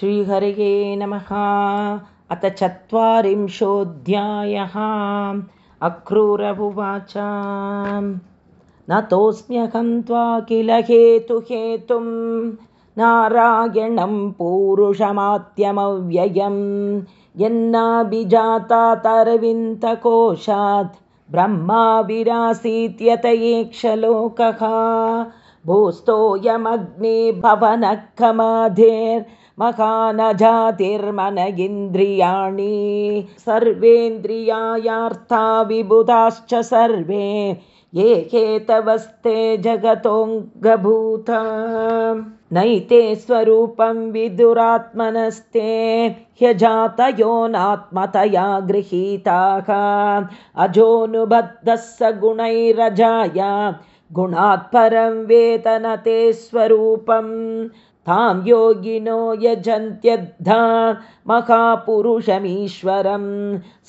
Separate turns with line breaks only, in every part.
श्रीहरये नमः। अथ चत्वारिंशोऽध्यायः। अक्रूर उवाच नतोऽस्म्यहं त्वा किल हेतुहेतुं नारायणं पूरुषमात्यमव्ययं यन्नाभिजातातरविन्दकोशात् ब्रह्मा विरासीत्यतयेक्षलोकः भूस्तोऽयमग्ने भवनः महानजातिर्मन इन्द्रियाणि सर्वेन्द्रियायार्था विबुधाश्च सर्वे ये हेतवस्ते जगतोऽङ्गभूता। नैते स्वरूपं विदुरात्मनस्ते ह्यजातयो नात्मतया गृहीताः। अजोऽनुबद्धः स गुणैरजाय गुणात् परं वेतनते स्वरूपम् तां योगिनो यजन्त्यद्धा महापुरुषमीश्वरं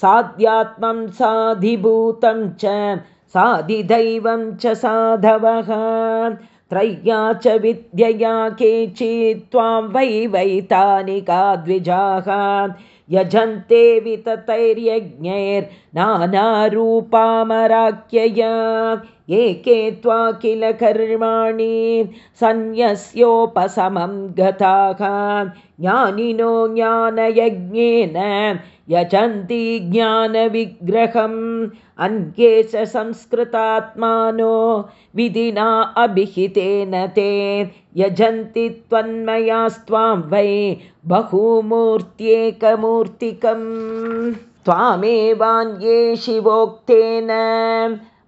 साध्यात्मं साधिभूतं च साधिदैवं च साधवः। त्रय्या च विद्यया केचित् त्वां वै वैतानिका द्विजाः यजन्ते विततैर्यज्ञैर्नानारूपामराख्यया एके त्वा किल कर्माणि सन्न्यस्योपशमं गताः। ज्ञानिनो ज्ञानयज्ञेन यजन्ति ज्ञानविग्रहम् अन्ये च संस्कृतात्मानो विधिना अभिहितेन ते। यजन्ति त्वन्मयास्त्वां वै बहुमूर्त्येकमूर्तिकम्। त्वामेवान्ये शिवोक्तेन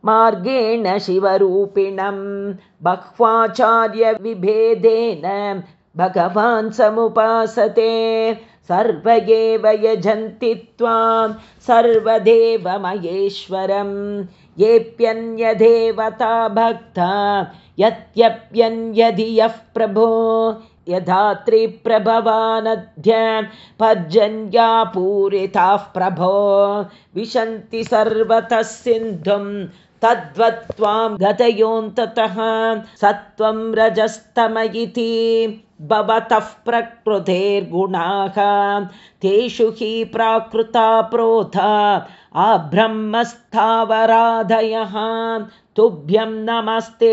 मार्गेण शिवरूपिणं बह्वाचार्यविभेदेन भगवान् समुपासते सर्व एव यजन्ति त्वां सर्वदेवमहेश्वरं। येऽप्यन्यदेवता भक्ता यत्यप्यन्यधि यः प्रभो। यथा त्रिप्रभवानद्य पर्जन्या पूरिताः प्रभो। विशन्ति सर्वतः सिन्धुं तद्वत्त्वां गतयोऽन्ततः सत्त्वं रजस्तम इति भवतः प्रकृतेर्गुणाः तेषु हि प्राकृता प्रोथा आब्रह्मस्थावराधयः तुभ्यं नमस्ते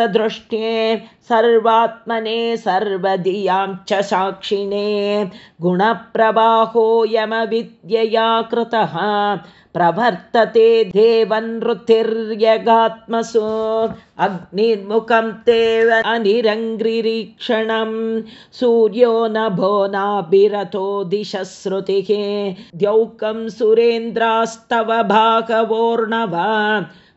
विषक्तदृष्ट्ये सर्वात्मने सर्वधियां च साक्षिणे गुणप्रवाहोऽयमविद्यया कृतः प्रवर्तते देवनृतिर्यगात्मसु अग्निर्मुखं तेव अनिरङ्ग्रिरीक्षणं। सूर्यो नभो नाभिरथो दिशश्रुतिः। द्यौकं सुरेन्द्रास्तव भागवोर्णव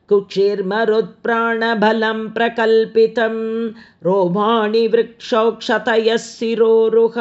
कुक्षिर्मरुत्प्राणबलं प्रकल्पितं। रोमाणि वृक्षोक्षतयः शिरोरुह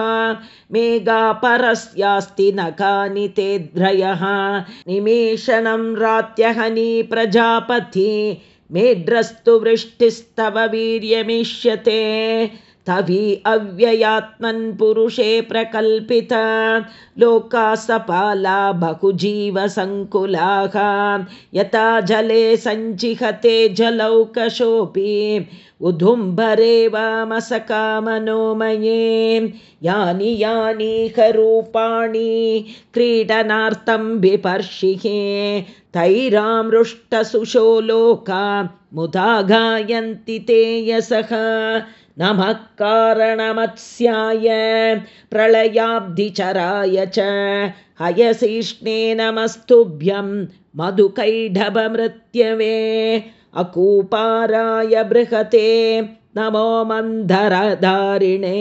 मेघापरस्यास्ति नखानि तेद्रयः निमेषणं रात्यहनी प्रजापति। मेढ्रस्तु वृष्टिस्तव वीर्यमिष्यते तवि अव्ययात्मन् पुरुषे प्रकल्पिता। लोकासपाला बहुजीवसङ्कुलाः। यथा जले सञ्चिहते जलौकशोऽपि उदुम्बरे वामसकामनोमये यानि यानि करूपाणि क्रीडनार्थं विपर्षिहे। तैरामृष्टसुषो लोका मुदा गायन्ति ते यसः नमः कारणमत्स्याय प्रलयाब्धिचराय च। हयशिष्णे नमस्तुभ्यं मधुकैढभमृत्यवे अकूपाराय बृहते नमो मन्धरधारिणे।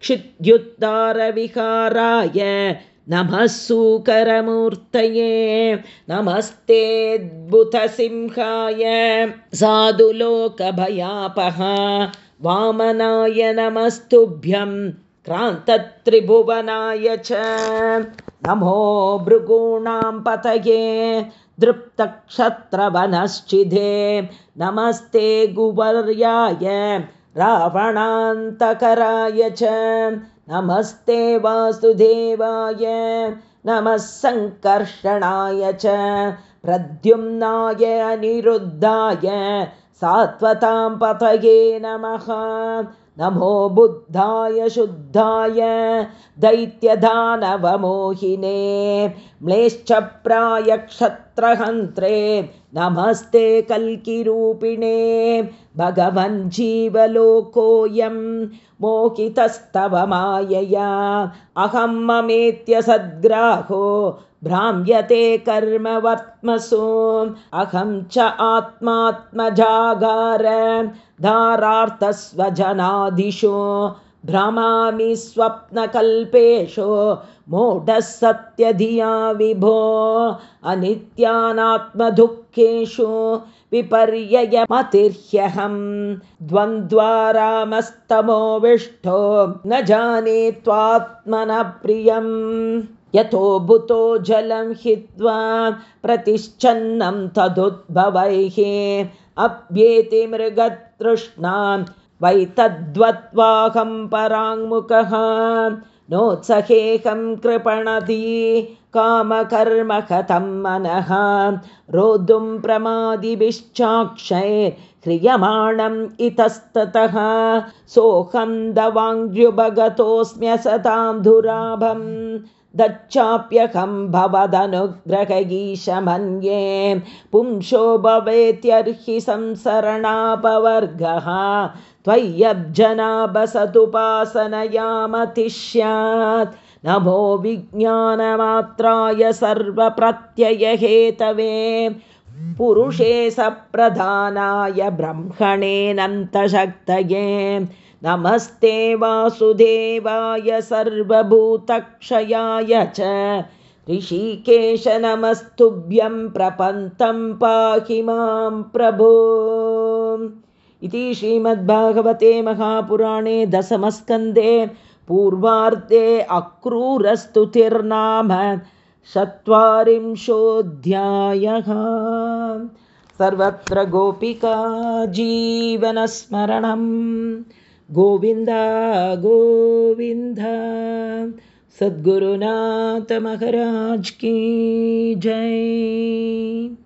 क्षिद्युत्तारविहाराय नमः सूकरमूर्तये नमस्तेऽद्भुतसिंहाय साधुलोकभयापः। वामनाय नमस्तुभ्यं क्रान्तत्रिभुवनाय च। नमो भृगूणां पतये दृप्तक्षत्रवनश्चिधे। नमस्ते गुवर्याय रावणान्तकराय च नमस्ते वासुदेवाय नमः सङ्कर्षणाय च प्रद्युम्नाय अनिरुद्धाय सात्वतां पतये नमः नमो बुद्धाय शुद्धाय दैत्यदानवमोहिने क्षत्रहन्त्रे नमस्ते कल्किरूपिणे भगवन् जीवलोकोऽयं मोहितस्तव मायया अहं ममेत्य सद्ग्राहो भ्राम्यते कर्मवर्त्मसु। अहं च आत्मात्मजागार धारार्थस्वजनादिषु भ्रमामि स्वप्नकल्पेषु मूढः सत्यधिया विभो अनित्यानात्मदुःखेषु विपर्ययमतिर्ह्यहं द्वन्द्वारामस्तमोविष्टो न जाने त्वात्मनः प्रियम् यतो भूतो जलं हित्वा प्रतिश्चन्नं तदुद्भवैः। अभ्येति मृगतृष्णां वै तद्वत्वाहं पराङ्मुखः। नोत्सहेकं कृपणति कामकर्म कथं मनः। रोद्धुं प्रमादिभिश्चाक्षै क्रियमाणम् इतस्ततः। सोऽहं दवाङ्ग्युभगतोऽस्म्यसतां दुराभम् दच्चाप्यकं भवदनुग्रहगीशमन्ये पुंशो भवेत्यर्हि संसरणापवर्गः त्वय्यब्जनाभसदुपासनयामति स्यात् नभो विज्ञानमात्राय सर्वप्रत्ययहेतवे पुरुषे सप्रधानाय ब्रह्मणेनन्तशक्तये नमस्ते वासुदेवाय सर्वभूतक्षयाय च। ऋषिकेश नमस्तुभ्यं प्रपन्तं पाहि मां प्रभो। इति श्रीमद्भागवते महापुराणे दशमस्कन्धे पूर्वार्धे अक्रूरस्तुतिर्नाम चत्वारिंशोऽध्यायः। सर्वत्र गोपिका जीवनस्मरणम् गोविन्द गोविन्द। सद्गुरुनाथ महाराज की जय